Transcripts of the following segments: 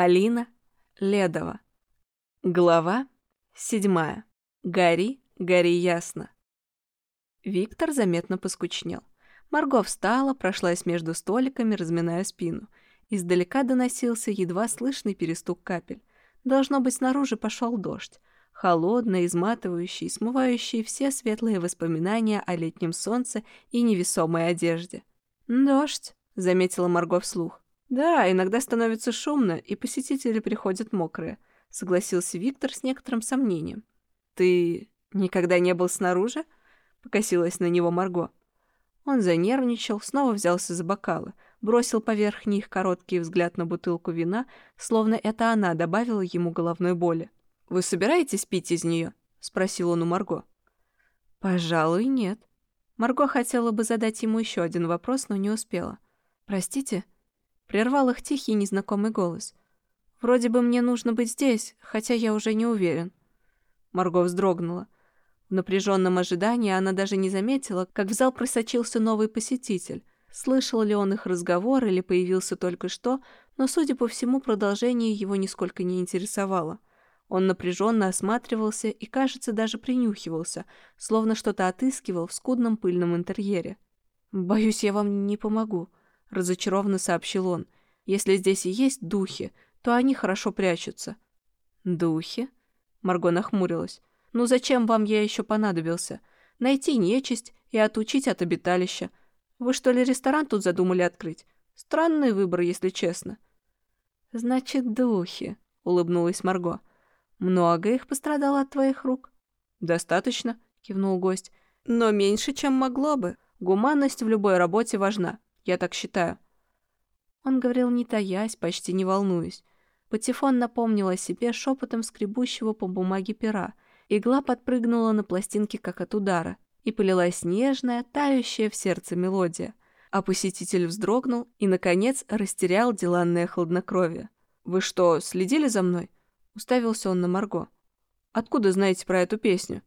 Полина Ледова. Глава седьмая. Гори, гори ясно. Виктор заметно поскучнел. Марго встала, прошлась между столиками, разминая спину. Издалека доносился едва слышный перестук капель. Должно быть, снаружи пошел дождь. Холодный, изматывающий, смывающий все светлые воспоминания о летнем солнце и невесомой одежде. «Дождь», — заметила Марго вслух. «Да, иногда становится шумно, и посетители приходят мокрые», — согласился Виктор с некоторым сомнением. «Ты никогда не был снаружи?» — покосилась на него Марго. Он занервничал, снова взялся за бокалы, бросил поверх них короткий взгляд на бутылку вина, словно это она добавила ему головной боли. «Вы собираетесь пить из нее?» — спросил он у Марго. «Пожалуй, нет». Марго хотела бы задать ему еще один вопрос, но не успела. «Простите?» Прервал их тихий незнакомый голос. «Вроде бы мне нужно быть здесь, хотя я уже не уверен». Марго вздрогнула. В напряженном ожидании она даже не заметила, как в зал просочился новый посетитель. Слышал ли он их разговор или появился только что, но, судя по всему, продолжение его нисколько не интересовало. Он напряженно осматривался и, кажется, даже принюхивался, словно что-то отыскивал в скудном пыльном интерьере. «Боюсь, я вам не помогу», — разочарованно сообщил он. «Если здесь и есть духи, то они хорошо прячутся». «Духи?» — Марго нахмурилась. «Ну зачем вам я еще понадобился? Найти нечисть и отучить от обиталища. Вы что ли ресторан тут задумали открыть? Странный выбор, если честно». «Значит, духи», — улыбнулась Марго. «Много их пострадало от твоих рук?» «Достаточно», — кивнул гость. «Но меньше, чем могло бы. Гуманность в любой работе важна. Я так считаю». Он говорил не таясь, почти не волнуясь. Патефон напомнил о себе шепотом скребущего по бумаге пера. Игла подпрыгнула на пластинке, как от удара, и полилась нежная, тающая в сердце мелодия. А посетитель вздрогнул и, наконец, растерял деланное хладнокровие. «Вы что, следили за мной?» Уставился он на Марго. «Откуда знаете про эту песню?»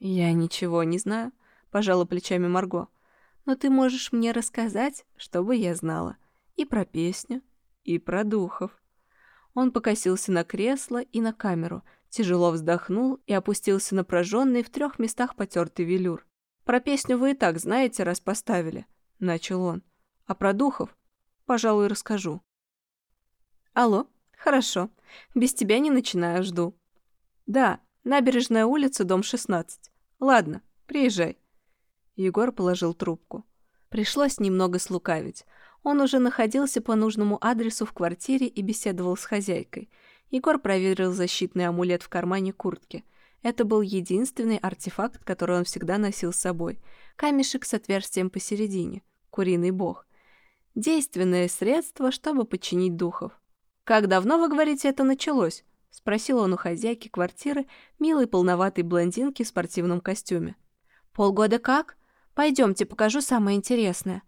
«Я ничего не знаю», — пожала плечами Марго но ты можешь мне рассказать, чтобы я знала. И про песню, и про духов». Он покосился на кресло и на камеру, тяжело вздохнул и опустился на прожженный в трех местах потертый велюр. «Про песню вы и так знаете, раз поставили», — начал он. «А про духов, пожалуй, расскажу». «Алло, хорошо. Без тебя не начинаю, жду». «Да, набережная улица, дом 16. Ладно, приезжай». Егор положил трубку. Пришлось немного слукавить. Он уже находился по нужному адресу в квартире и беседовал с хозяйкой. Егор проверил защитный амулет в кармане куртки. Это был единственный артефакт, который он всегда носил с собой. Камешек с отверстием посередине. Куриный бог. Действенное средство, чтобы подчинить духов. «Как давно, вы говорите, это началось?» — спросил он у хозяйки квартиры, милой полноватой блондинки в спортивном костюме. «Полгода как?» Пойдемте, покажу самое интересное».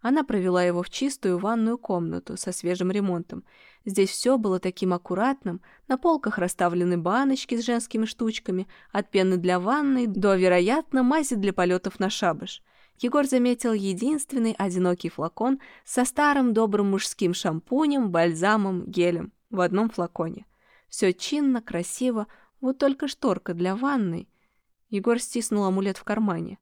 Она провела его в чистую ванную комнату со свежим ремонтом. Здесь все было таким аккуратным, на полках расставлены баночки с женскими штучками, от пены для ванны до, вероятно, мази для полетов на шабаш. Егор заметил единственный одинокий флакон со старым добрым мужским шампунем, бальзамом, гелем в одном флаконе. Все чинно, красиво, вот только шторка для ванны. Егор стиснул амулет в кармане.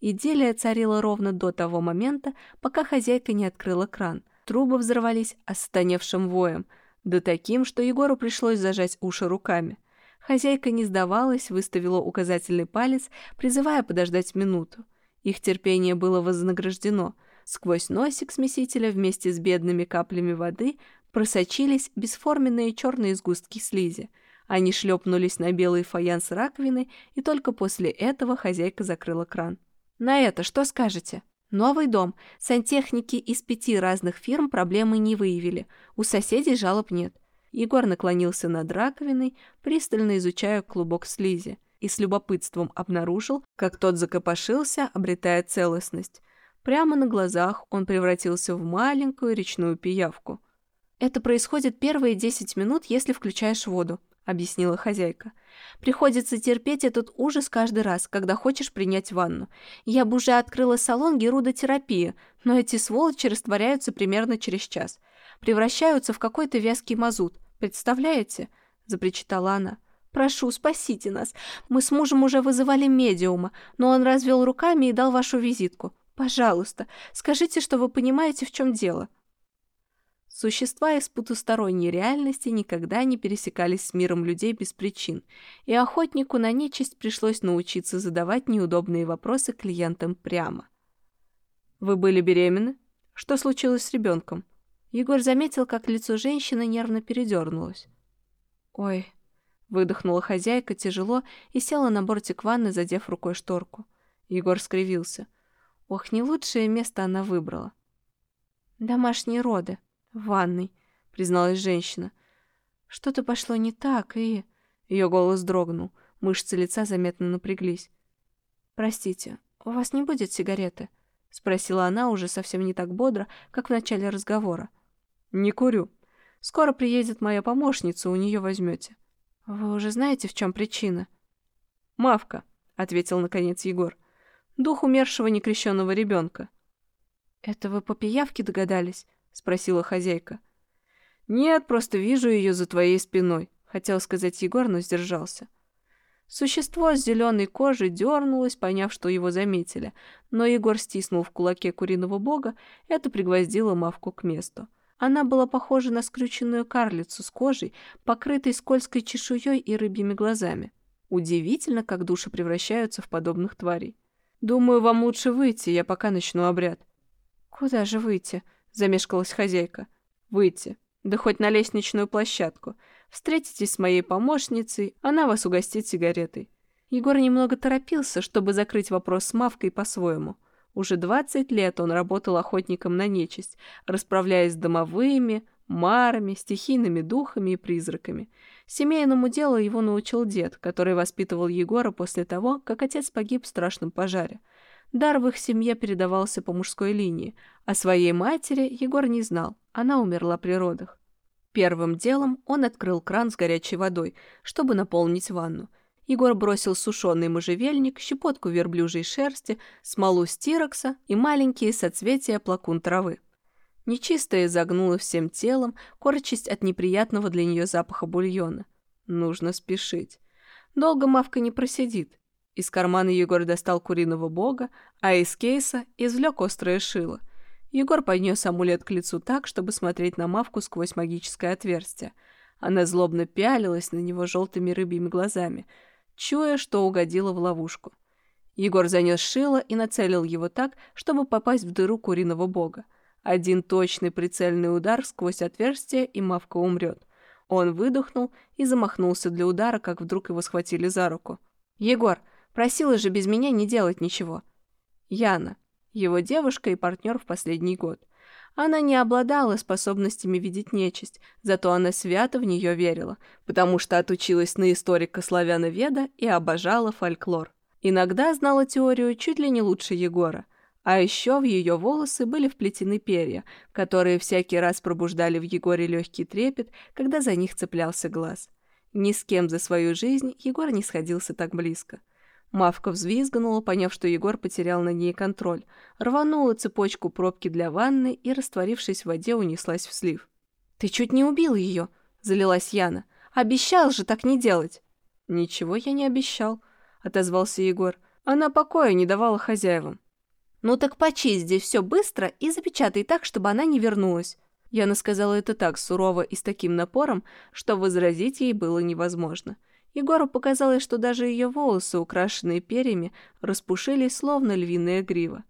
Идиллия царила ровно до того момента, пока хозяйка не открыла кран. Трубы взорвались останевшим воем, да таким, что Егору пришлось зажать уши руками. Хозяйка не сдавалась, выставила указательный палец, призывая подождать минуту. Их терпение было вознаграждено. Сквозь носик смесителя вместе с бедными каплями воды просочились бесформенные черные сгустки слизи. Они шлепнулись на белый фаянс раковины, и только после этого хозяйка закрыла кран. На это что скажете? Новый дом. Сантехники из пяти разных фирм проблемы не выявили. У соседей жалоб нет. Егор наклонился над раковиной, пристально изучая клубок слизи, и с любопытством обнаружил, как тот закопошился, обретая целостность. Прямо на глазах он превратился в маленькую речную пиявку. «Это происходит первые десять минут, если включаешь воду», — объяснила хозяйка. Приходится терпеть этот ужас каждый раз, когда хочешь принять ванну. Я бы уже открыла салон герудотерапии, но эти сволочи растворяются примерно через час. превращаются в какой-то вязкий мазут. Представляете?» — запричитала она. «Прошу, спасите нас. Мы с мужем уже вызывали медиума, но он развел руками и дал вашу визитку. Пожалуйста, скажите, что вы понимаете, в чем дело». Существа из потусторонней реальности никогда не пересекались с миром людей без причин, и охотнику на нечисть пришлось научиться задавать неудобные вопросы клиентам прямо. «Вы были беременны? Что случилось с ребенком?» Егор заметил, как лицо женщины нервно передернулось. «Ой», — выдохнула хозяйка тяжело и села на бортик ванны, задев рукой шторку. Егор скривился. Ох, не лучшее место она выбрала. «Домашние роды», «В ванной», — призналась женщина. «Что-то пошло не так, и...» Ее голос дрогнул, мышцы лица заметно напряглись. «Простите, у вас не будет сигареты?» — спросила она уже совсем не так бодро, как в начале разговора. «Не курю. Скоро приедет моя помощница, у нее возьмете». «Вы уже знаете, в чем причина?» «Мавка», — ответил наконец Егор. «Дух умершего некрещенного ребенка». «Это вы по пиявке догадались?» — спросила хозяйка. «Нет, просто вижу ее за твоей спиной», — хотел сказать Егор, но сдержался. Существо с зеленой кожей дернулось, поняв, что его заметили, но Егор стиснул в кулаке куриного бога, это пригвоздило мавку к месту. Она была похожа на скрюченную карлицу с кожей, покрытой скользкой чешуей и рыбьими глазами. Удивительно, как души превращаются в подобных тварей. «Думаю, вам лучше выйти, я пока начну обряд». «Куда же выйти?» — замешкалась хозяйка. «Выйти. Да хоть на лестничную площадку. Встретитесь с моей помощницей, она вас угостит сигаретой». Егор немного торопился, чтобы закрыть вопрос с Мавкой по-своему. Уже 20 лет он работал охотником на нечисть, расправляясь с домовыми, марами, стихийными духами и призраками. Семейному делу его научил дед, который воспитывал Егора после того, как отец погиб в страшном пожаре. Дар в их семье передавался по мужской линии, а своей матери Егор не знал, она умерла при родах. Первым делом он открыл кран с горячей водой, чтобы наполнить ванну. Егор бросил сушеный можжевельник, щепотку верблюжьей шерсти, смолу стирокса и маленькие соцветия плакун травы. Нечистая загнула всем телом, корчась от неприятного для нее запаха бульона. Нужно спешить. Долго Мавка не просидит. Из кармана Егор достал куриного бога, а из кейса извлек острое шило. Егор поднес амулет к лицу так, чтобы смотреть на мавку сквозь магическое отверстие. Она злобно пялилась на него желтыми рыбьими глазами, чуя, что угодила в ловушку. Егор занес шило и нацелил его так, чтобы попасть в дыру куриного бога. Один точный прицельный удар сквозь отверстие, и мавка умрет. Он выдохнул и замахнулся для удара, как вдруг его схватили за руку. «Егор, Просила же без меня не делать ничего. Яна, его девушка и партнер в последний год. Она не обладала способностями видеть нечисть, зато она свято в нее верила, потому что отучилась на историка славяноведа и обожала фольклор. Иногда знала теорию чуть ли не лучше Егора. А еще в ее волосы были вплетены перья, которые всякий раз пробуждали в Егоре легкий трепет, когда за них цеплялся глаз. Ни с кем за свою жизнь Егор не сходился так близко. Мавка взвизгнула, поняв, что Егор потерял на ней контроль, рванула цепочку пробки для ванны и, растворившись в воде, унеслась в слив. «Ты чуть не убил ее!» — залилась Яна. «Обещал же так не делать!» «Ничего я не обещал», — отозвался Егор. «Она покоя не давала хозяевам». «Ну так почисть здесь все быстро и запечатай так, чтобы она не вернулась». Яна сказала это так сурово и с таким напором, что возразить ей было невозможно. Егору показалось, что даже ее волосы, украшенные перьями, распушились, словно львиная грива.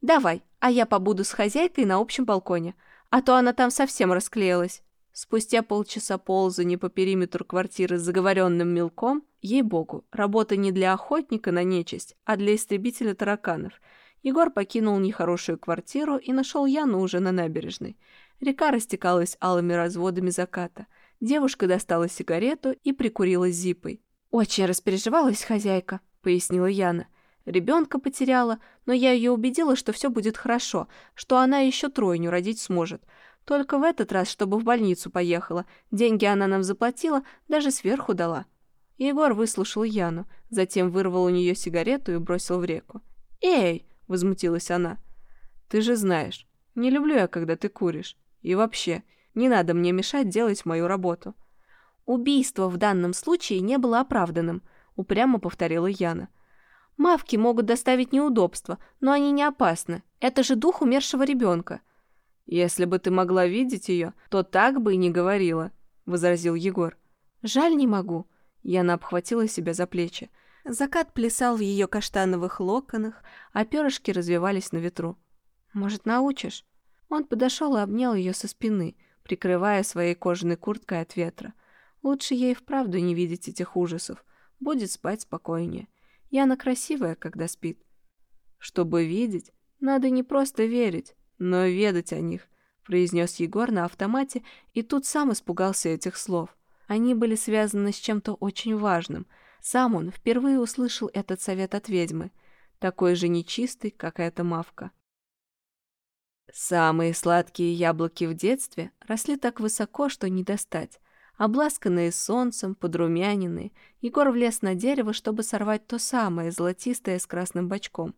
«Давай, а я побуду с хозяйкой на общем балконе, а то она там совсем расклеилась». Спустя полчаса ползания по периметру квартиры с заговоренным мелком, ей-богу, работа не для охотника на нечисть, а для истребителя тараканов, Егор покинул нехорошую квартиру и нашел Яну уже на набережной. Река растекалась алыми разводами заката – Девушка достала сигарету и прикурила зипой. «Очень распереживалась хозяйка», — пояснила Яна. «Ребенка потеряла, но я ее убедила, что все будет хорошо, что она еще тройню родить сможет. Только в этот раз, чтобы в больницу поехала. Деньги она нам заплатила, даже сверху дала». Егор выслушал Яну, затем вырвал у нее сигарету и бросил в реку. «Эй!» — возмутилась она. «Ты же знаешь, не люблю я, когда ты куришь. И вообще, Не надо мне мешать делать мою работу». «Убийство в данном случае не было оправданным», — упрямо повторила Яна. «Мавки могут доставить неудобства, но они не опасны. Это же дух умершего ребенка». «Если бы ты могла видеть ее, то так бы и не говорила», — возразил Егор. «Жаль, не могу». Яна обхватила себя за плечи. Закат плясал в ее каштановых локонах, а перышки развивались на ветру. «Может, научишь?» Он подошел и обнял ее со спины, прикрывая своей кожаной курткой от ветра. Лучше ей вправду не видеть этих ужасов. Будет спать спокойнее. Яна красивая, когда спит. Чтобы видеть, надо не просто верить, но ведать о них, произнес Егор на автомате и тут сам испугался этих слов. Они были связаны с чем-то очень важным. Сам он впервые услышал этот совет от ведьмы, такой же нечистый, как эта мавка. Самые сладкие яблоки в детстве росли так высоко, что не достать. Обласканные солнцем, подрумяненные, Егор влез на дерево, чтобы сорвать то самое, золотистое с красным бочком.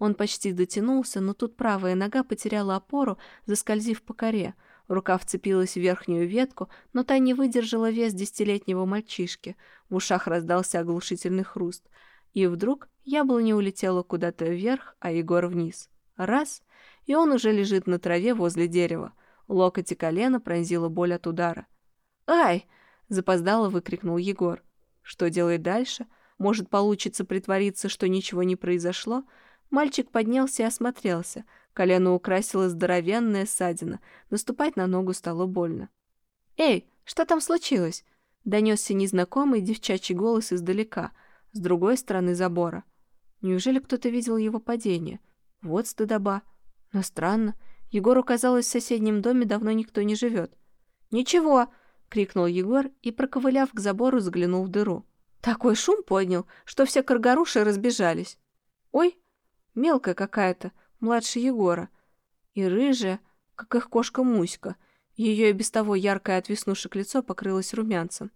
Он почти дотянулся, но тут правая нога потеряла опору, заскользив по коре. Рука вцепилась в верхнюю ветку, но та не выдержала вес десятилетнего мальчишки. В ушах раздался оглушительный хруст. И вдруг яблоня улетела куда-то вверх, а Егор вниз. Раз — и он уже лежит на траве возле дерева. Локоть и колено пронзила боль от удара. «Ай!» — запоздало выкрикнул Егор. Что делать дальше? Может, получится притвориться, что ничего не произошло? Мальчик поднялся и осмотрелся. Колено украсила здоровенная ссадина. Наступать на ногу стало больно. «Эй, что там случилось?» — донесся незнакомый девчачий голос издалека, с другой стороны забора. Неужели кто-то видел его падение? Вот стыдоба. Но странно. Егору казалось, в соседнем доме давно никто не живет. «Ничего!» — крикнул Егор и, проковыляв к забору, заглянул в дыру. Такой шум поднял, что все каргаруши разбежались. «Ой, мелкая какая-то, младше Егора. И рыжая, как их кошка Муська. Ее и без того яркое от веснушек лицо покрылось румянцем.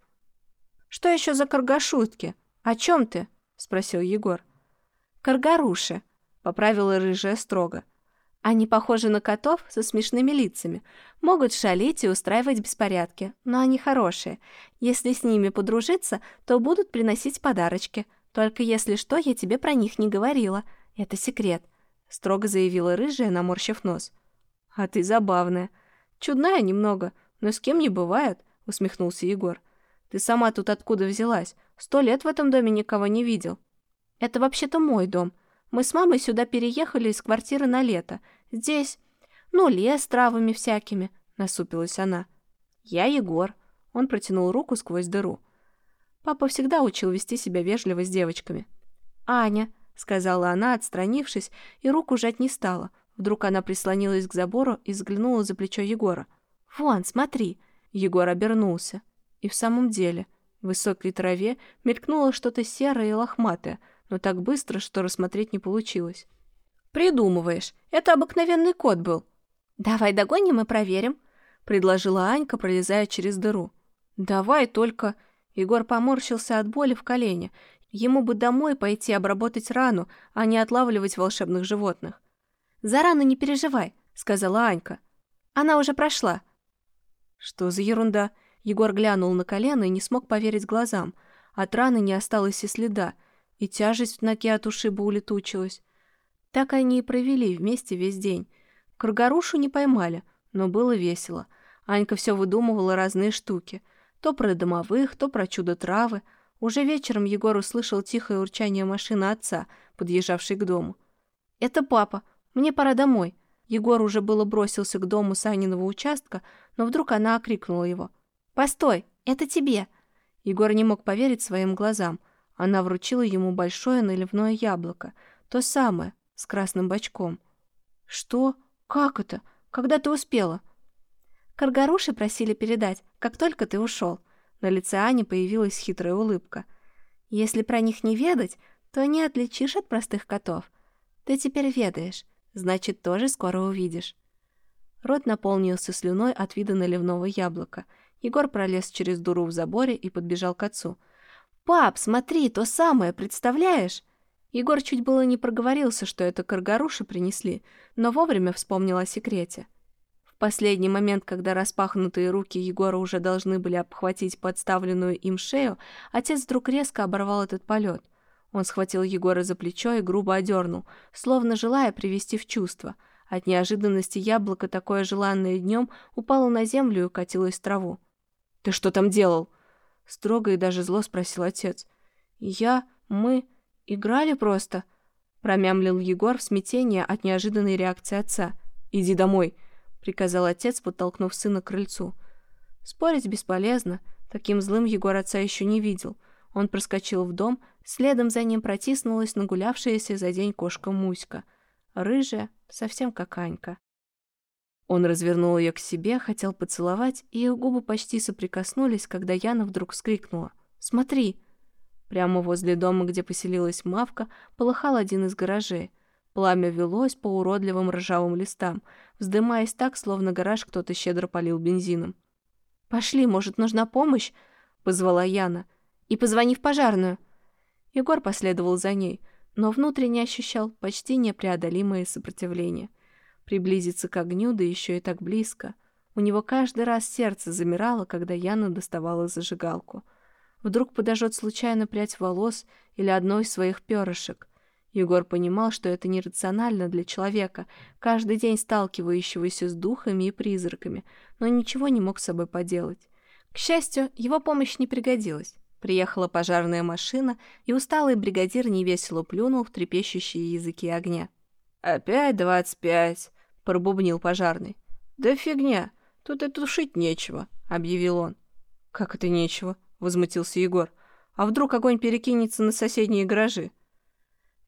«Что еще за каргашутки? О чем ты?» — спросил Егор. «Каргаруши», — поправила рыжая строго. Они похожи на котов со смешными лицами, могут шалить и устраивать беспорядки, но они хорошие. Если с ними подружиться, то будут приносить подарочки. Только если что, я тебе про них не говорила. Это секрет», — строго заявила рыжая, наморщив нос. «А ты забавная. Чудная немного, но с кем не бывает», — усмехнулся Егор. «Ты сама тут откуда взялась? Сто лет в этом доме никого не видел». «Это вообще-то мой дом», мы с мамой сюда переехали из квартиры на лето. Здесь, ну, лес с травами всякими», — насупилась она. «Я Егор». Он протянул руку сквозь дыру. Папа всегда учил вести себя вежливо с девочками. «Аня», — сказала она, отстранившись, и руку жать не стала. Вдруг она прислонилась к забору и взглянула за плечо Егора. «Вон, смотри!» Егор обернулся. И в самом деле, в высокой траве мелькнуло что-то серое и лохматое — но так быстро, что рассмотреть не получилось. «Придумываешь. Это обыкновенный кот был». «Давай догоним и проверим», — предложила Анька, пролезая через дыру. «Давай только...» Егор поморщился от боли в колене. Ему бы домой пойти обработать рану, а не отлавливать волшебных животных. «За рану не переживай», — сказала Анька. «Она уже прошла». «Что за ерунда?» Егор глянул на колено и не смог поверить глазам. От раны не осталось и следа, и тяжесть в ноге от ушиба улетучилась. Так они и провели вместе весь день. Каргарушу не поймали, но было весело. Анька все выдумывала разные штуки. То про домовых, то про чудо-травы. Уже вечером Егор услышал тихое урчание машины отца, подъезжавшей к дому. «Это папа. Мне пора домой». Егор уже было бросился к дому Саниного участка, но вдруг она окрикнула его. «Постой, это тебе!» Егор не мог поверить своим глазам. Она вручила ему большое наливное яблоко, то самое, с красным бочком. «Что? Как это? Когда ты успела?» «Каргаруши просили передать, как только ты ушел». На лице Ани появилась хитрая улыбка. «Если про них не ведать, то не отличишь от простых котов. Ты теперь ведаешь, значит, тоже скоро увидишь». Рот наполнился слюной от вида наливного яблока. Егор пролез через дуру в заборе и подбежал к отцу – «Пап, смотри, то самое, представляешь?» Егор чуть было не проговорился, что это каргаруши принесли, но вовремя вспомнил о секрете. В последний момент, когда распахнутые руки Егора уже должны были обхватить подставленную им шею, отец вдруг резко оборвал этот полет. Он схватил Егора за плечо и грубо одернул, словно желая привести в чувство. От неожиданности яблоко, такое желанное днем, упало на землю и укатилось в траву. «Ты что там делал?» Строго и даже зло спросил отец. «Я... мы... играли просто...» Промямлил Егор в смятении от неожиданной реакции отца. «Иди домой», — приказал отец, подтолкнув сына к крыльцу. Спорить бесполезно. Таким злым Егор отца еще не видел. Он проскочил в дом, следом за ним протиснулась нагулявшаяся за день кошка Муська. Рыжая, совсем как Анька. Он развернул ее к себе, хотел поцеловать, и ее губы почти соприкоснулись, когда Яна вдруг вскрикнула. «Смотри!» Прямо возле дома, где поселилась Мавка, полыхал один из гаражей. Пламя велось по уродливым ржавым листам, вздымаясь так, словно гараж кто-то щедро полил бензином. «Пошли, может, нужна помощь?» — позвала Яна. «И позвони в пожарную». Егор последовал за ней, но внутренне ощущал почти непреодолимое сопротивление — Приблизиться к огню, да еще и так близко. У него каждый раз сердце замирало, когда Яна доставала зажигалку. Вдруг подожжет случайно прядь волос или одно из своих перышек. Егор понимал, что это нерационально для человека, каждый день сталкивающегося с духами и призраками, но ничего не мог с собой поделать. К счастью, его помощь не пригодилась. Приехала пожарная машина, и усталый бригадир невесело плюнул в трепещущие языки огня. «Опять двадцать пять пробубнил пожарный. «Да фигня, тут и тушить нечего», — объявил он. «Как это нечего?» — возмутился Егор. «А вдруг огонь перекинется на соседние гаражи?»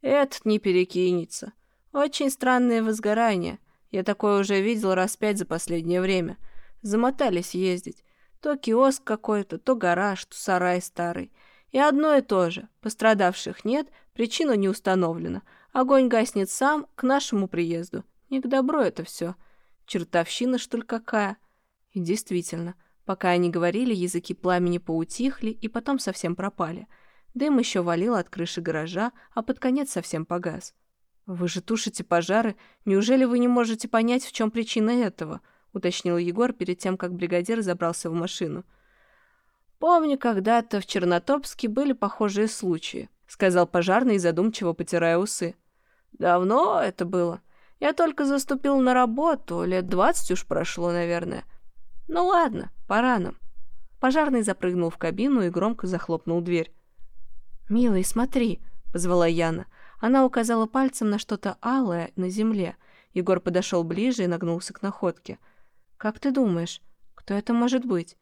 «Этот не перекинется. Очень странное возгорание. Я такое уже видел раз пять за последнее время. Замотались ездить. То киоск какой-то, то гараж, то сарай старый. И одно и то же. Пострадавших нет, причина не установлена. Огонь гаснет сам к нашему приезду. Не к добру это все. Чертовщина, что ли, какая? И действительно, пока они говорили, языки пламени поутихли и потом совсем пропали. Дым еще валил от крыши гаража, а под конец совсем погас. «Вы же тушите пожары. Неужели вы не можете понять, в чем причина этого?» — уточнил Егор перед тем, как бригадир забрался в машину. «Помню, когда-то в Чернотопске были похожие случаи», — сказал пожарный, задумчиво потирая усы. «Давно это было. Я только заступил на работу, лет двадцать уж прошло, наверное. Ну ладно, пора нам. Пожарный запрыгнул в кабину и громко захлопнул дверь. «Милый, смотри!» — позвала Яна. Она указала пальцем на что-то алое на земле. Егор подошел ближе и нагнулся к находке. «Как ты думаешь, кто это может быть?»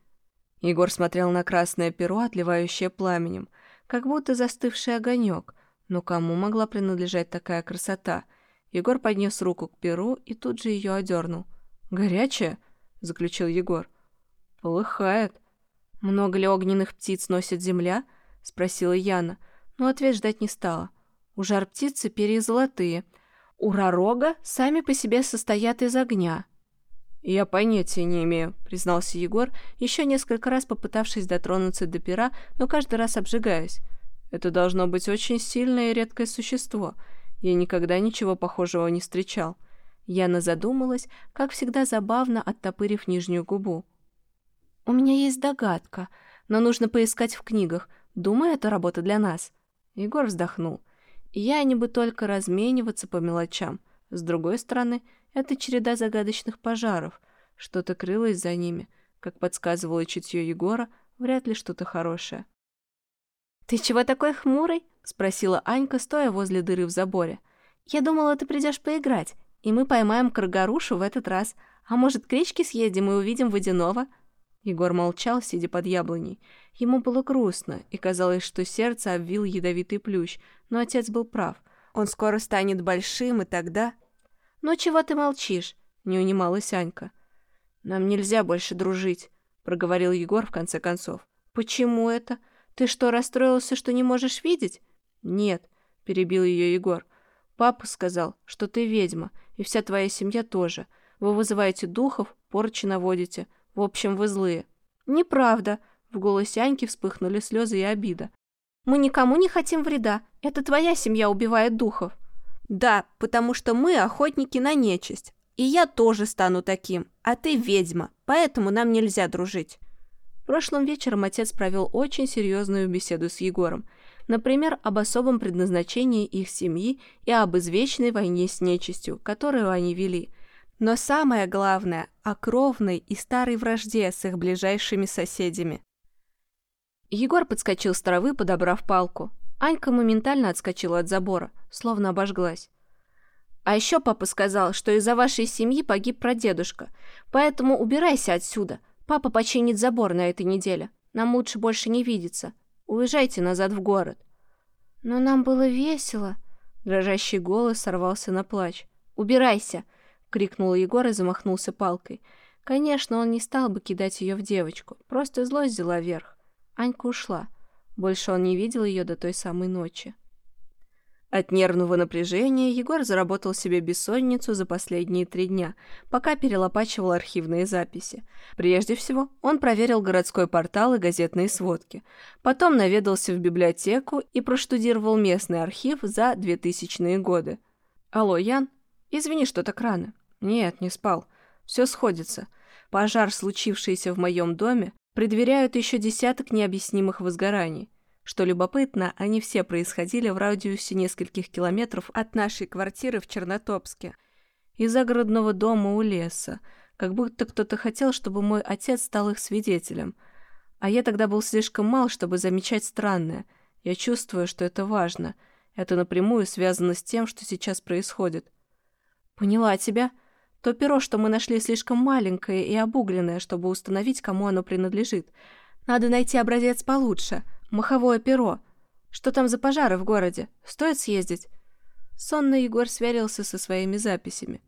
Егор смотрел на красное перо, отливающее пламенем, как будто застывший огонек. Но кому могла принадлежать такая красота — Егор поднес руку к перу и тут же ее одернул. «Горячая?» — заключил Егор. «Полыхает». «Много ли огненных птиц носит земля?» — спросила Яна, но ответ ждать не стала. «У жар птицы перья золотые. У ророга сами по себе состоят из огня». «Я понятия не имею», — признался Егор, еще несколько раз попытавшись дотронуться до пера, но каждый раз обжигаясь. «Это должно быть очень сильное и редкое существо. Я никогда ничего похожего не встречал. Яна задумалась, как всегда забавно оттопырив нижнюю губу. «У меня есть догадка, но нужно поискать в книгах. Думаю, это работа для нас». Егор вздохнул. Я не бы только размениваться по мелочам. С другой стороны, это череда загадочных пожаров. Что-то крылось за ними. Как подсказывало чутье Егора, вряд ли что-то хорошее. «Ты чего такой хмурый?» — спросила Анька, стоя возле дыры в заборе. «Я думала, ты придешь поиграть, и мы поймаем каргарушу в этот раз. А может, к речке съездим и увидим водяного?» Егор молчал, сидя под яблоней. Ему было грустно, и казалось, что сердце обвил ядовитый плющ, но отец был прав. Он скоро станет большим, и тогда... «Ну чего ты молчишь?» — не унималась Анька. «Нам нельзя больше дружить», — проговорил Егор в конце концов. «Почему это? Ты что, расстроился, что не можешь видеть?» «Нет», — перебил ее Егор. «Папа сказал, что ты ведьма, и вся твоя семья тоже. Вы вызываете духов, порчи наводите. В общем, вы злые». «Неправда», — в голосе Аньки вспыхнули слезы и обида. «Мы никому не хотим вреда. Это твоя семья убивает духов». «Да, потому что мы охотники на нечисть. И я тоже стану таким, а ты ведьма, поэтому нам нельзя дружить. Прошлым вечером отец провел очень серьезную беседу с Егором. Например, об особом предназначении их семьи и об извечной войне с нечистью, которую они вели. Но самое главное – о кровной и старой вражде с их ближайшими соседями. Егор подскочил с травы, подобрав палку. Анька моментально отскочила от забора, словно обожглась. А еще папа сказал, что из-за вашей семьи погиб прадедушка, поэтому убирайся отсюда. Папа починит забор на этой неделе. Нам лучше больше не видеться. Уезжайте назад в город. Но нам было весело. Дрожащий голос сорвался на плач. Убирайся, крикнул Егор и замахнулся палкой. Конечно, он не стал бы кидать ее в девочку, просто злость взяла верх. Анька ушла. Больше он не видел ее до той самой ночи. От нервного напряжения Егор заработал себе бессонницу за последние три дня, пока перелопачивал архивные записи. Прежде всего, он проверил городской портал и газетные сводки. Потом наведался в библиотеку и проштудировал местный архив за 2000-е годы. «Алло, Ян? Извини, что так рано». «Нет, не спал. Все сходится. Пожар, случившийся в моем доме, предверяют еще десяток необъяснимых возгораний. Что любопытно, они все происходили в радиусе нескольких километров от нашей квартиры в Чернотопске. Из загородного дома у леса. Как будто кто-то хотел, чтобы мой отец стал их свидетелем. А я тогда был слишком мал, чтобы замечать странное. Я чувствую, что это важно. Это напрямую связано с тем, что сейчас происходит. Поняла тебя. То перо, что мы нашли, слишком маленькое и обугленное, чтобы установить, кому оно принадлежит. Надо найти образец получше — Маховое перо. Что там за пожары в городе? Стоит съездить?» Сонный Егор сверился со своими записями.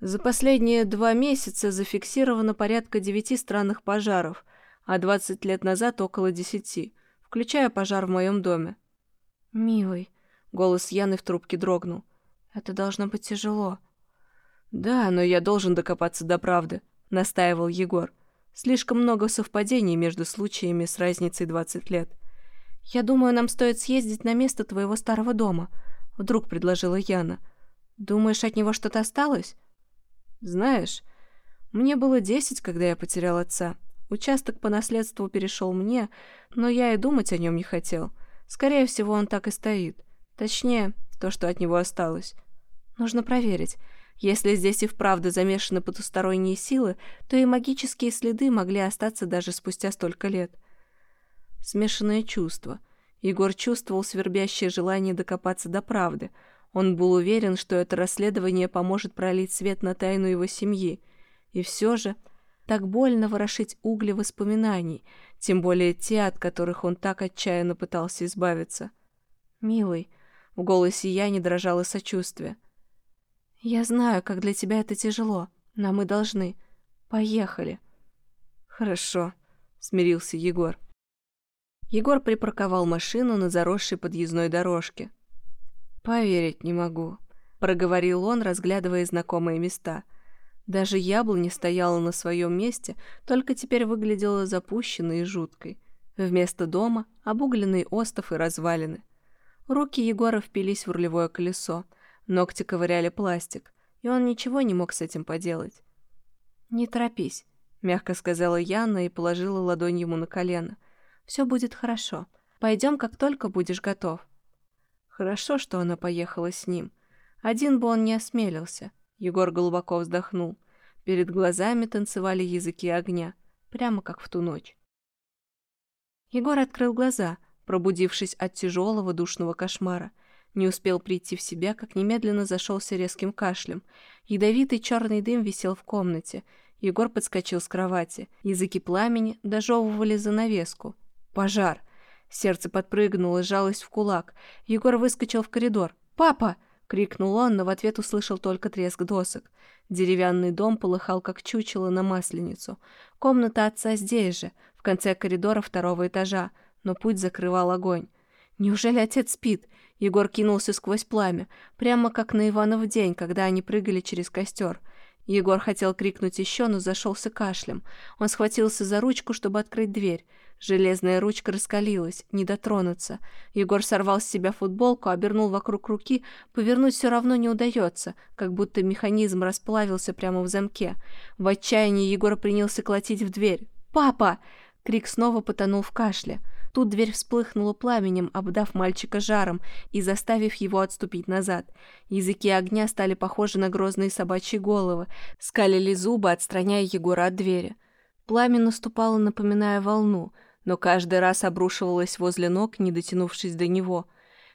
За последние два месяца зафиксировано порядка девяти странных пожаров, а двадцать лет назад около десяти, включая пожар в моем доме. «Милый», — голос Яны в трубке дрогнул, — «это должно быть тяжело». «Да, но я должен докопаться до правды», — настаивал Егор. Слишком много совпадений между случаями с разницей 20 лет. «Я думаю, нам стоит съездить на место твоего старого дома», — вдруг предложила Яна. «Думаешь, от него что-то осталось?» «Знаешь, мне было десять, когда я потерял отца. Участок по наследству перешел мне, но я и думать о нем не хотел. Скорее всего, он так и стоит. Точнее, то, что от него осталось. Нужно проверить. Если здесь и вправду замешаны потусторонние силы, то и магические следы могли остаться даже спустя столько лет. Смешанное чувство. Егор чувствовал свербящее желание докопаться до правды. Он был уверен, что это расследование поможет пролить свет на тайну его семьи. И все же так больно ворошить угли воспоминаний, тем более те, от которых он так отчаянно пытался избавиться. «Милый», — в голосе я не дрожало сочувствие, «Я знаю, как для тебя это тяжело, но мы должны. Поехали». «Хорошо», — смирился Егор. Егор припарковал машину на заросшей подъездной дорожке. «Поверить не могу», — проговорил он, разглядывая знакомые места. Даже яблоня стояла на своем месте, только теперь выглядела запущенной и жуткой. Вместо дома — обугленный остов и развалины. Руки Егора впились в рулевое колесо — Ногти ковыряли пластик, и он ничего не мог с этим поделать. «Не торопись», — мягко сказала Яна и положила ладонь ему на колено. «Все будет хорошо. Пойдем, как только будешь готов». Хорошо, что она поехала с ним. Один бы он не осмелился. Егор глубоко вздохнул. Перед глазами танцевали языки огня, прямо как в ту ночь. Егор открыл глаза, пробудившись от тяжелого душного кошмара — не успел прийти в себя, как немедленно зашелся резким кашлем. Ядовитый черный дым висел в комнате. Егор подскочил с кровати. Языки пламени дожевывали занавеску. Пожар. Сердце подпрыгнуло, сжалось в кулак. Егор выскочил в коридор. «Папа!» — крикнул он, но в ответ услышал только треск досок. Деревянный дом полыхал, как чучело на масленицу. Комната отца здесь же, в конце коридора второго этажа, но путь закрывал огонь. Неужели отец спит? Егор кинулся сквозь пламя, прямо как на Иванов день, когда они прыгали через костер. Егор хотел крикнуть еще, но зашелся кашлем. Он схватился за ручку, чтобы открыть дверь. Железная ручка раскалилась, не дотронуться. Егор сорвал с себя футболку, обернул вокруг руки, повернуть все равно не удается, как будто механизм расплавился прямо в замке. В отчаянии Егор принялся колотить в дверь. «Папа!» Крик снова потонул в кашле. Тут дверь всплыхнула пламенем, обдав мальчика жаром и заставив его отступить назад. Языки огня стали похожи на грозные собачьи головы, скалили зубы, отстраняя Егора от двери. Пламя наступало, напоминая волну, но каждый раз обрушивалось возле ног, не дотянувшись до него.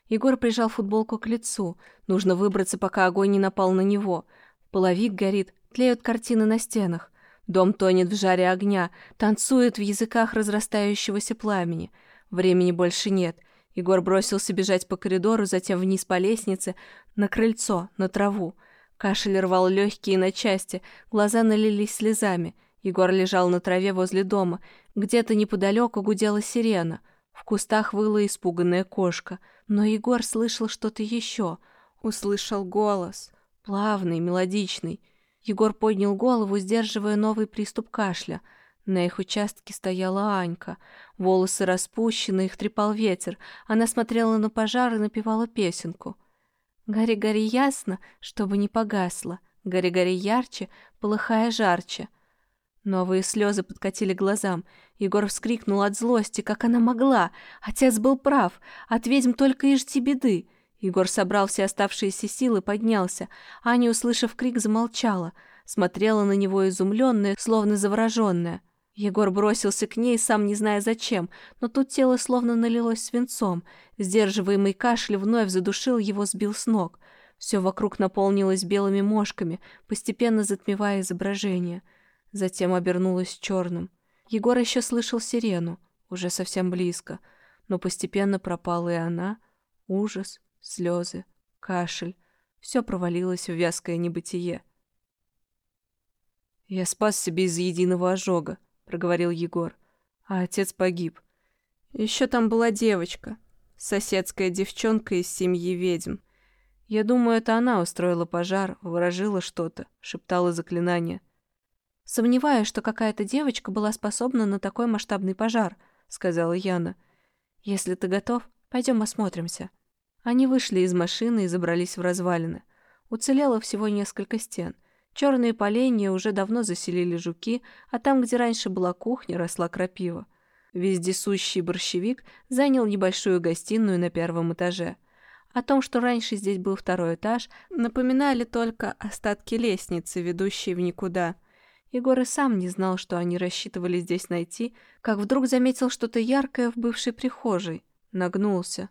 Егор прижал футболку к лицу. Нужно выбраться, пока огонь не напал на него. Половик горит, тлеют картины на стенах. Дом тонет в жаре огня, танцует в языках разрастающегося пламени — Времени больше нет. Егор бросился бежать по коридору, затем вниз по лестнице, на крыльцо, на траву. Кашель рвал легкие на части, глаза налились слезами. Егор лежал на траве возле дома. Где-то неподалеку гудела сирена. В кустах выла испуганная кошка. Но Егор слышал что-то еще. Услышал голос. Плавный, мелодичный. Егор поднял голову, сдерживая новый приступ кашля — на их участке стояла Анька. Волосы распущены, их трепал ветер. Она смотрела на пожар и напевала песенку. «Гори-гори ясно, чтобы не погасло. Гори-гори ярче, полыхая жарче». Новые слезы подкатили глазам. Егор вскрикнул от злости, как она могла. Отец был прав. От ведьм только и жди беды. Егор собрал все оставшиеся силы, поднялся. Аня, услышав крик, замолчала. Смотрела на него изумленная, словно завороженная. Егор бросился к ней, сам не зная зачем, но тут тело словно налилось свинцом. Сдерживаемый кашель вновь задушил его, сбил с ног. Все вокруг наполнилось белыми мошками, постепенно затмевая изображение. Затем обернулось черным. Егор еще слышал сирену, уже совсем близко, но постепенно пропала и она. Ужас, слезы, кашель. Все провалилось в вязкое небытие. Я спас себе из единого ожога проговорил Егор. А отец погиб. Еще там была девочка, соседская девчонка из семьи ведьм. Я думаю, это она устроила пожар, выражила что-то, шептала заклинание. Сомневаюсь, что какая-то девочка была способна на такой масштабный пожар, сказала Яна. Если ты готов, пойдем осмотримся. Они вышли из машины и забрались в развалины. Уцелело всего несколько стен — Черные поленья уже давно заселили жуки, а там, где раньше была кухня, росла крапива. Вездесущий борщевик занял небольшую гостиную на первом этаже. О том, что раньше здесь был второй этаж, напоминали только остатки лестницы, ведущей в никуда. Егор и сам не знал, что они рассчитывали здесь найти, как вдруг заметил что-то яркое в бывшей прихожей. Нагнулся.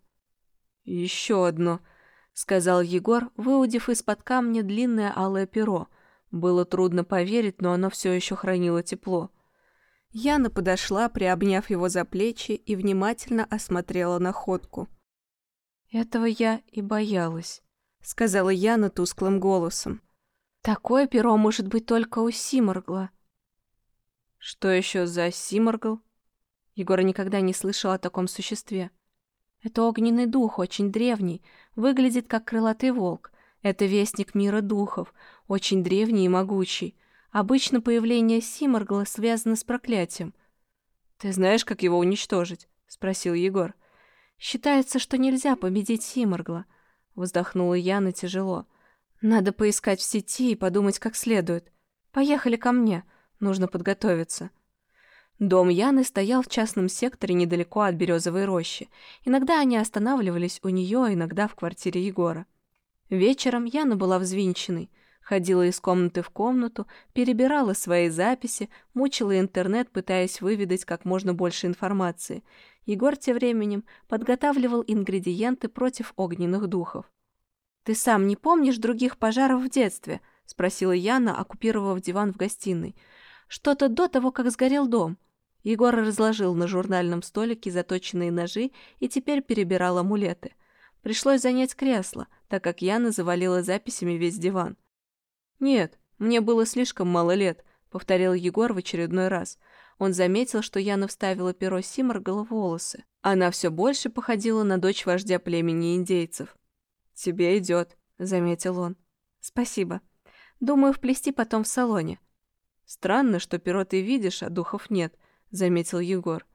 «Еще одно», — сказал Егор, выудив из-под камня длинное алое перо — было трудно поверить, но оно все еще хранило тепло. Яна подошла, приобняв его за плечи, и внимательно осмотрела находку. «Этого я и боялась», — сказала Яна тусклым голосом. «Такое перо может быть только у Симоргла». «Что еще за Симоргл?» Егор никогда не слышал о таком существе. «Это огненный дух, очень древний, выглядит как крылатый волк. Это вестник мира духов, очень древний и могучий. Обычно появление Симоргла связано с проклятием. «Ты знаешь, как его уничтожить?» — спросил Егор. «Считается, что нельзя победить Симоргла», — вздохнула Яна тяжело. «Надо поискать в сети и подумать как следует. Поехали ко мне, нужно подготовиться». Дом Яны стоял в частном секторе недалеко от Березовой рощи. Иногда они останавливались у нее, иногда в квартире Егора. Вечером Яна была взвинченной. Ходила из комнаты в комнату, перебирала свои записи, мучила интернет, пытаясь выведать как можно больше информации. Егор тем временем подготавливал ингредиенты против огненных духов. «Ты сам не помнишь других пожаров в детстве?» — спросила Яна, оккупировав диван в гостиной. «Что-то до того, как сгорел дом». Егор разложил на журнальном столике заточенные ножи и теперь перебирал амулеты. Пришлось занять кресло, так как Яна завалила записями весь диван. «Нет, мне было слишком мало лет», — повторил Егор в очередной раз. Он заметил, что Яна вставила перо Симоргала в волосы. Она все больше походила на дочь вождя племени индейцев. «Тебе идет», — заметил он. «Спасибо. Думаю, вплести потом в салоне». «Странно, что перо ты видишь, а духов нет», — заметил Егор.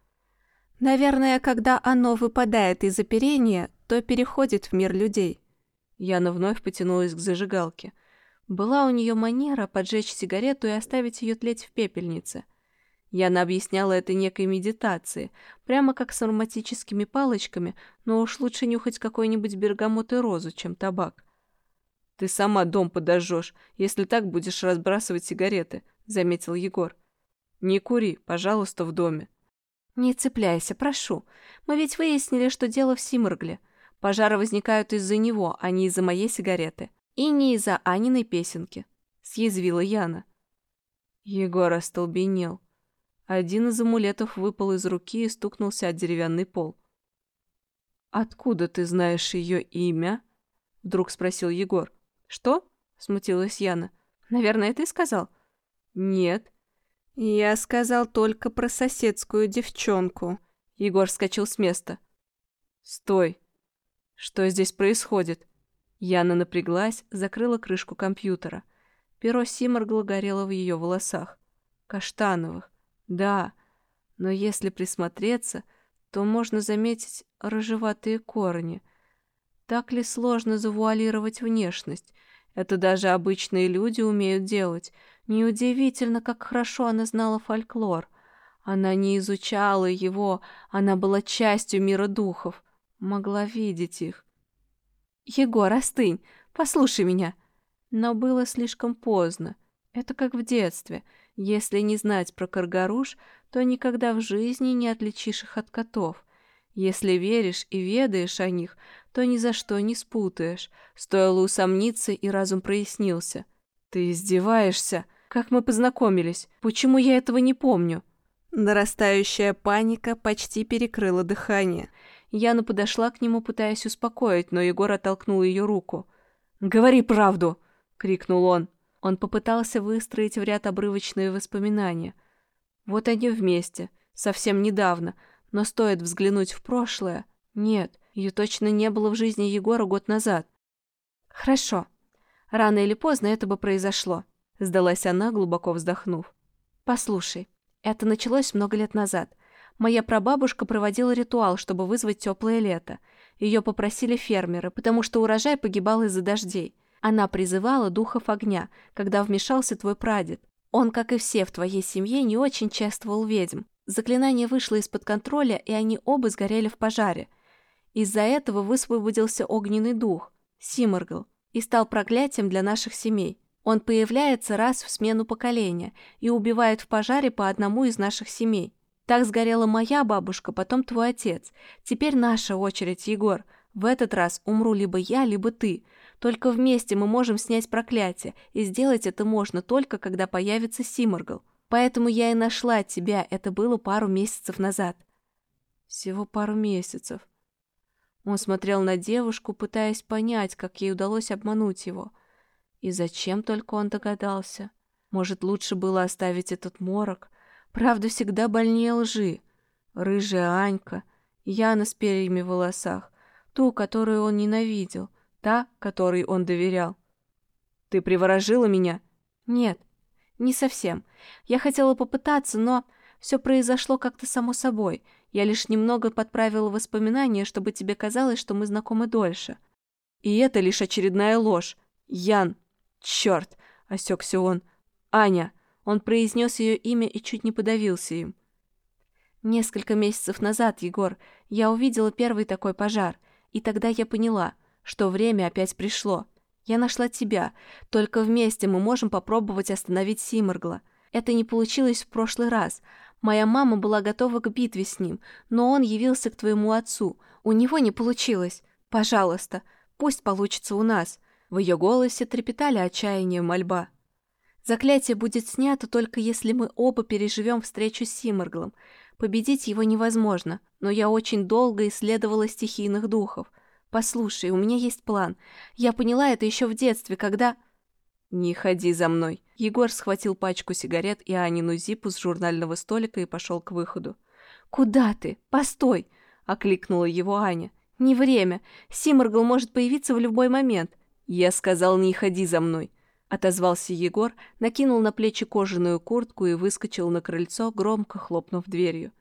«Наверное, когда оно выпадает из оперения, то переходит в мир людей». Яна вновь потянулась к зажигалке. Была у нее манера поджечь сигарету и оставить ее тлеть в пепельнице. Яна объясняла это некой медитацией, прямо как с ароматическими палочками, но уж лучше нюхать какой-нибудь бергамот и розу, чем табак. «Ты сама дом подожжешь, если так будешь разбрасывать сигареты», — заметил Егор. «Не кури, пожалуйста, в доме». «Не цепляйся, прошу. Мы ведь выяснили, что дело в Симоргле. Пожары возникают из-за него, а не из-за моей сигареты. И не из-за Аниной песенки», — съязвила Яна. Егор остолбенел. Один из амулетов выпал из руки и стукнулся о деревянный пол. «Откуда ты знаешь ее имя?» — вдруг спросил Егор. «Что?» — смутилась Яна. «Наверное, ты сказал?» «Нет». «Я сказал только про соседскую девчонку». Егор вскочил с места. «Стой! Что здесь происходит?» Яна напряглась, закрыла крышку компьютера. Перо Симоргла горело в ее волосах. Каштановых. Да, но если присмотреться, то можно заметить рыжеватые корни. Так ли сложно завуалировать внешность? Это даже обычные люди умеют делать. Неудивительно, как хорошо она знала фольклор. Она не изучала его, она была частью мира духов, могла видеть их. «Егор, остынь, послушай меня!» Но было слишком поздно. Это как в детстве — если не знать про каргаруш, то никогда в жизни не отличишь их от котов. Если веришь и ведаешь о них, то ни за что не спутаешь. Стоило усомниться, и разум прояснился. «Ты издеваешься? Как мы познакомились? Почему я этого не помню?» Нарастающая паника почти перекрыла дыхание. Яна подошла к нему, пытаясь успокоить, но Егор оттолкнул ее руку. «Говори правду!» — крикнул он. Он попытался выстроить в ряд обрывочные воспоминания. Вот они вместе, совсем недавно, но стоит взглянуть в прошлое. Нет, ее точно не было в жизни Егора год назад. Хорошо. Рано или поздно это бы произошло, сдалась она, глубоко вздохнув. Послушай, это началось много лет назад. Моя прабабушка проводила ритуал, чтобы вызвать теплое лето. Ее попросили фермеры, потому что урожай погибал из-за дождей. Она призывала духов огня, когда вмешался твой прадед. Он, как и все в твоей семье, не очень чествовал ведьм. Заклинание вышло из-под контроля, и они оба сгорели в пожаре. Из-за этого высвободился огненный дух, Симоргл, и стал проклятием для наших семей. Он появляется раз в смену поколения и убивает в пожаре по одному из наших семей. Так сгорела моя бабушка, потом твой отец. Теперь наша очередь, Егор. В этот раз умру либо я, либо ты. Только вместе мы можем снять проклятие, и сделать это можно только, когда появится Симоргл. Поэтому я и нашла тебя, это было пару месяцев назад». «Всего пару месяцев». Он смотрел на девушку, пытаясь понять, как ей удалось обмануть его. И зачем только он догадался? Может, лучше было оставить этот морок? Правда всегда больнее лжи. Рыжая Анька, Яна с перьями в волосах, ту, которую он ненавидел — Та, которой он доверял. «Ты приворожила меня?» «Нет, не совсем. Я хотела попытаться, но все произошло как-то само собой. Я лишь немного подправила воспоминания, чтобы тебе казалось, что мы знакомы дольше». «И это лишь очередная ложь. Ян! Черт!» — осекся он. «Аня!» Он произнес ее имя и чуть не подавился им. Несколько месяцев назад, Егор, я увидела первый такой пожар, и тогда я поняла — что время опять пришло. Я нашла тебя. Только вместе мы можем попробовать остановить Симоргла. Это не получилось в прошлый раз. Моя мама была готова к битве с ним, но он явился к твоему отцу. У него не получилось. Пожалуйста, пусть получится у нас». В ее голосе трепетали отчаяние мольба. Заклятие будет снято только если мы оба переживем встречу с Симорглом. Победить его невозможно, но я очень долго исследовала стихийных духов — «Послушай, у меня есть план. Я поняла это еще в детстве, когда...» «Не ходи за мной». Егор схватил пачку сигарет и Анину зипу с журнального столика и пошел к выходу. «Куда ты? Постой!» — окликнула его Аня. «Не время. Симоргл может появиться в любой момент». «Я сказал, не ходи за мной». Отозвался Егор, накинул на плечи кожаную куртку и выскочил на крыльцо, громко хлопнув дверью.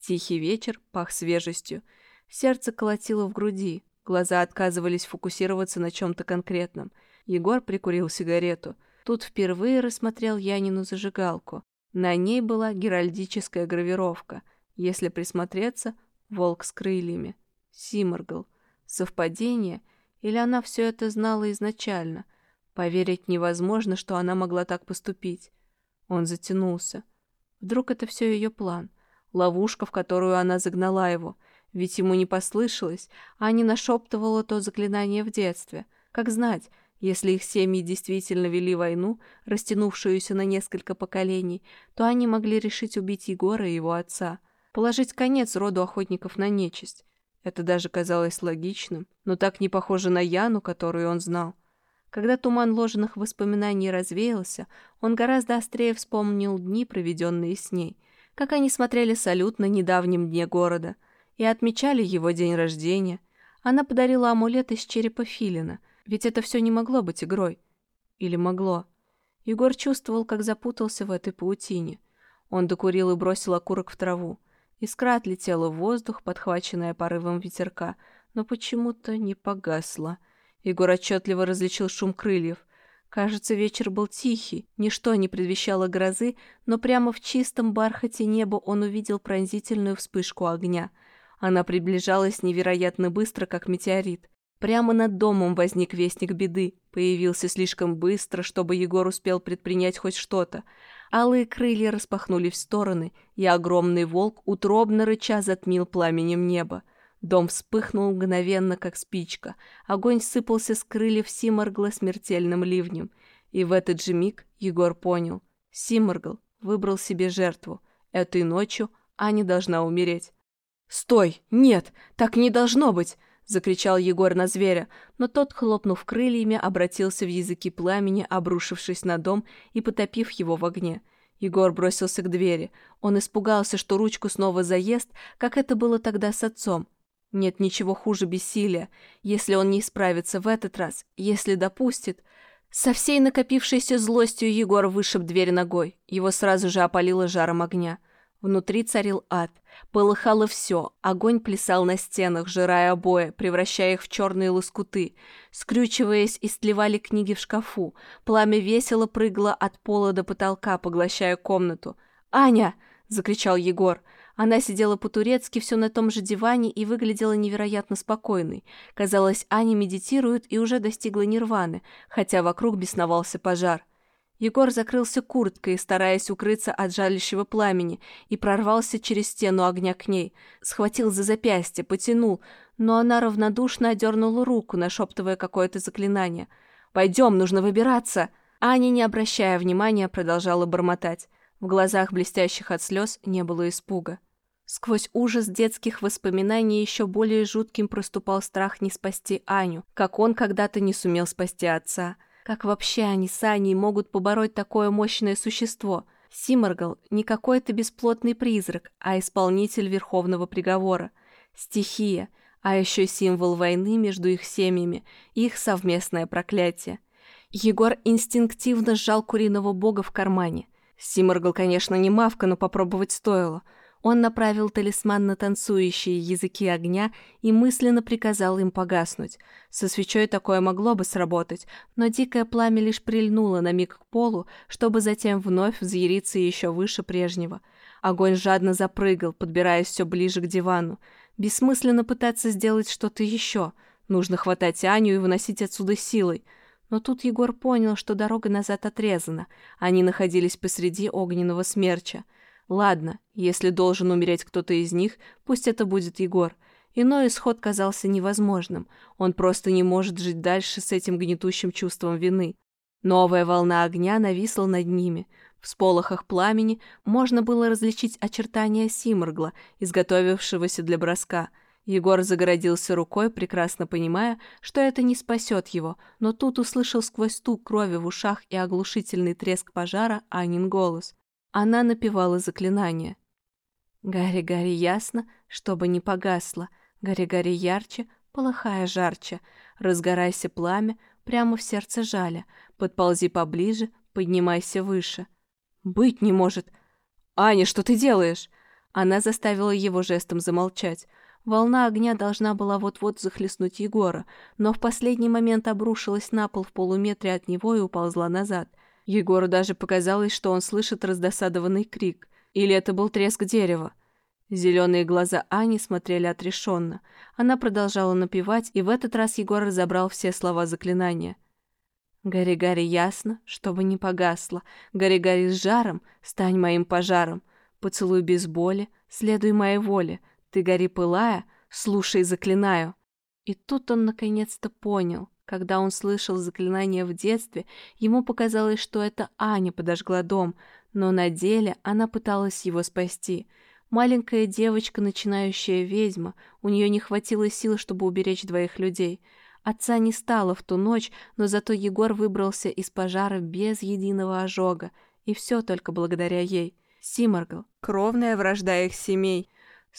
Тихий вечер пах свежестью. Сердце колотило в груди, глаза отказывались фокусироваться на чем-то конкретном. Егор прикурил сигарету. Тут впервые рассмотрел Янину зажигалку. На ней была геральдическая гравировка. Если присмотреться, волк с крыльями. Симоргл. Совпадение? Или она все это знала изначально? Поверить невозможно, что она могла так поступить. Он затянулся. Вдруг это все ее план? Ловушка, в которую она загнала его. Ведь ему не послышалось, а не нашептывала то заклинание в детстве. Как знать, если их семьи действительно вели войну, растянувшуюся на несколько поколений, то они могли решить убить Егора и его отца, положить конец роду охотников на нечисть. Это даже казалось логичным, но так не похоже на Яну, которую он знал. Когда туман ложных воспоминаний развеялся, он гораздо острее вспомнил дни, проведенные с ней, как они смотрели салют на недавнем дне города и отмечали его день рождения. Она подарила амулет из черепа филина, ведь это все не могло быть игрой. Или могло? Егор чувствовал, как запутался в этой паутине. Он докурил и бросил окурок в траву. Искра отлетела в воздух, подхваченная порывом ветерка, но почему-то не погасла. Егор отчетливо различил шум крыльев. Кажется, вечер был тихий, ничто не предвещало грозы, но прямо в чистом бархате неба он увидел пронзительную вспышку огня. Она приближалась невероятно быстро, как метеорит. Прямо над домом возник вестник беды. Появился слишком быстро, чтобы Егор успел предпринять хоть что-то. Алые крылья распахнули в стороны, и огромный волк, утробно рыча, затмил пламенем небо. Дом вспыхнул мгновенно, как спичка. Огонь сыпался с крыльев Симоргла смертельным ливнем. И в этот же миг Егор понял. Симоргл выбрал себе жертву. Этой ночью Аня должна умереть. «Стой! Нет! Так не должно быть!» закричал Егор на зверя, но тот, хлопнув крыльями, обратился в языки пламени, обрушившись на дом и потопив его в огне. Егор бросился к двери. Он испугался, что ручку снова заест, как это было тогда с отцом. Нет ничего хуже бессилия, если он не справится в этот раз, если допустит. Со всей накопившейся злостью Егор вышиб дверь ногой. Его сразу же опалило жаром огня. Внутри царил ад. Полыхало все. Огонь плясал на стенах, жирая обои, превращая их в черные лоскуты. Скрючиваясь, истлевали книги в шкафу. Пламя весело прыгало от пола до потолка, поглощая комнату. «Аня!» — закричал Егор. Она сидела по-турецки все на том же диване и выглядела невероятно спокойной. Казалось, Аня медитирует и уже достигла нирваны, хотя вокруг бесновался пожар. Егор закрылся курткой, стараясь укрыться от жалящего пламени, и прорвался через стену огня к ней. Схватил за запястье, потянул, но она равнодушно одернула руку, нашептывая какое-то заклинание. «Пойдем, нужно выбираться!» Аня, не обращая внимания, продолжала бормотать. В глазах, блестящих от слез, не было испуга. Сквозь ужас детских воспоминаний еще более жутким проступал страх не спасти Аню, как он когда-то не сумел спасти отца – как вообще они с Аней могут побороть такое мощное существо? Симоргал не какой-то бесплотный призрак, а исполнитель верховного приговора. Стихия, а еще символ войны между их семьями, их совместное проклятие. Егор инстинктивно сжал куриного бога в кармане. Симоргал, конечно, не мавка, но попробовать стоило – он направил талисман на танцующие языки огня и мысленно приказал им погаснуть. Со свечой такое могло бы сработать, но дикое пламя лишь прильнуло на миг к полу, чтобы затем вновь взъяриться еще выше прежнего. Огонь жадно запрыгал, подбираясь все ближе к дивану. Бессмысленно пытаться сделать что-то еще. Нужно хватать Аню и выносить отсюда силой. Но тут Егор понял, что дорога назад отрезана. Они находились посреди огненного смерча. Ладно, если должен умереть кто-то из них, пусть это будет Егор. Иной исход казался невозможным. Он просто не может жить дальше с этим гнетущим чувством вины. Новая волна огня нависла над ними. В сполохах пламени можно было различить очертания Симоргла, изготовившегося для броска. Егор загородился рукой, прекрасно понимая, что это не спасет его, но тут услышал сквозь стук крови в ушах и оглушительный треск пожара Анин голос. Она напевала заклинание. «Гарри-гарри ясно, чтобы не погасло, гарри-гарри ярче, полыхая жарче, разгорайся пламя, прямо в сердце жаля. Подползи поближе, поднимайся выше. «Быть не может!» «Аня, что ты делаешь?» Она заставила его жестом замолчать. Волна огня должна была вот-вот захлестнуть Егора, но в последний момент обрушилась на пол в полуметре от него и уползла назад. Егору даже показалось, что он слышит раздосадованный крик. Или это был треск дерева. Зеленые глаза Ани смотрели отрешенно. Она продолжала напевать, и в этот раз Егор разобрал все слова заклинания. «Гори-гори ясно, чтобы не погасло. Гори-гори с жаром, стань моим пожаром. Поцелуй без боли, следуй моей воле. Ты гори пылая, слушай, заклинаю». И тут он наконец-то понял. Когда он слышал заклинание в детстве, ему показалось, что это Аня подожгла дом, но на деле она пыталась его спасти. Маленькая девочка, начинающая ведьма, у нее не хватило сил, чтобы уберечь двоих людей. Отца не стало в ту ночь, но зато Егор выбрался из пожара без единого ожога, и все только благодаря ей. Симоргл, кровная вражда их семей.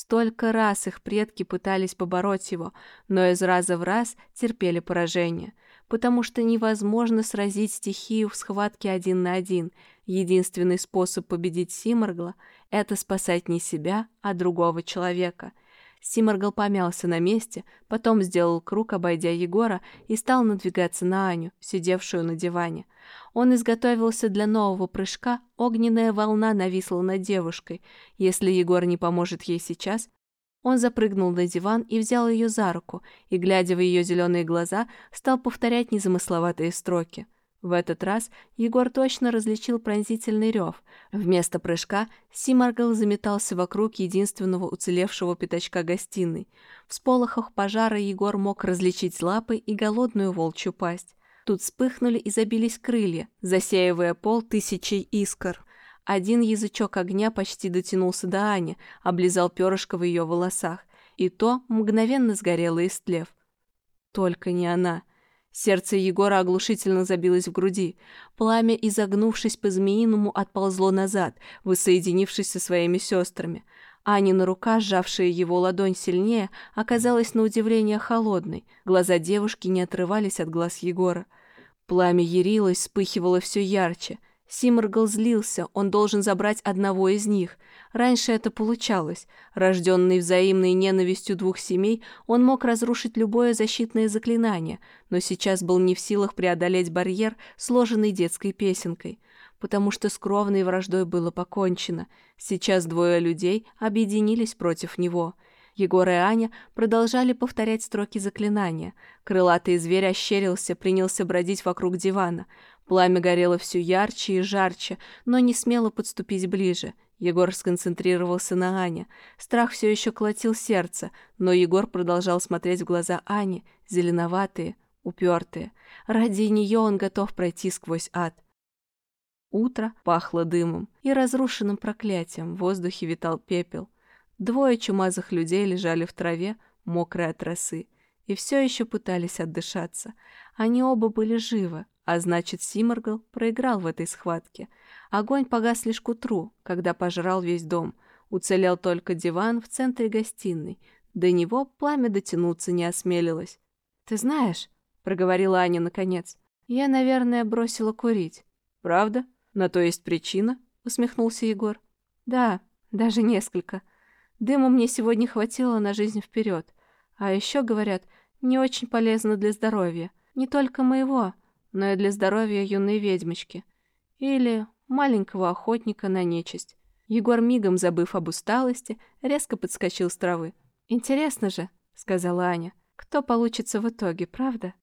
Столько раз их предки пытались побороть его, но из раза в раз терпели поражение, потому что невозможно сразить стихию в схватке один на один. Единственный способ победить Симоргла — это спасать не себя, а другого человека — Симоргал помялся на месте, потом сделал круг, обойдя Егора, и стал надвигаться на Аню, сидевшую на диване. Он изготовился для нового прыжка, огненная волна нависла над девушкой. Если Егор не поможет ей сейчас, он запрыгнул на диван и взял ее за руку, и, глядя в ее зеленые глаза, стал повторять незамысловатые строки. В этот раз Егор точно различил пронзительный рев. Вместо прыжка Симаргл заметался вокруг единственного уцелевшего пятачка гостиной. В сполохах пожара Егор мог различить лапы и голодную волчью пасть. Тут вспыхнули и забились крылья, засеивая пол тысячей искр. Один язычок огня почти дотянулся до Ани, облизал перышко в ее волосах, и то мгновенно сгорело истлев. Только не она — Сердце Егора оглушительно забилось в груди. Пламя, изогнувшись по-змеиному, отползло назад, воссоединившись со своими сестрами. Анина рука, сжавшая его ладонь сильнее, оказалась на удивление холодной. Глаза девушки не отрывались от глаз Егора. Пламя ярилось, вспыхивало все ярче. Симргл злился, он должен забрать одного из них. Раньше это получалось. Рожденный взаимной ненавистью двух семей, он мог разрушить любое защитное заклинание, но сейчас был не в силах преодолеть барьер, сложенный детской песенкой. Потому что с кровной враждой было покончено. Сейчас двое людей объединились против него. Егор и Аня продолжали повторять строки заклинания. Крылатый зверь ощерился, принялся бродить вокруг дивана. Пламя горело все ярче и жарче, но не смело подступить ближе — Егор сконцентрировался на Ане. Страх все еще колотил сердце, но Егор продолжал смотреть в глаза Ани, зеленоватые, упертые. Ради нее он готов пройти сквозь ад. Утро пахло дымом и разрушенным проклятием, в воздухе витал пепел. Двое чумазых людей лежали в траве, мокрые от росы, и все еще пытались отдышаться. Они оба были живы, а значит, Симоргл проиграл в этой схватке. Огонь погас лишь к утру, когда пожрал весь дом. Уцелел только диван в центре гостиной. До него пламя дотянуться не осмелилось. «Ты знаешь», — проговорила Аня наконец, — «я, наверное, бросила курить». «Правда? На то есть причина?» — усмехнулся Егор. «Да, даже несколько. Дыма мне сегодня хватило на жизнь вперед. А еще, говорят, не очень полезно для здоровья. Не только моего, но и для здоровья юной ведьмочки. Или маленького охотника на нечисть. Егор, мигом забыв об усталости, резко подскочил с травы. «Интересно же», — сказала Аня, — «кто получится в итоге, правда?»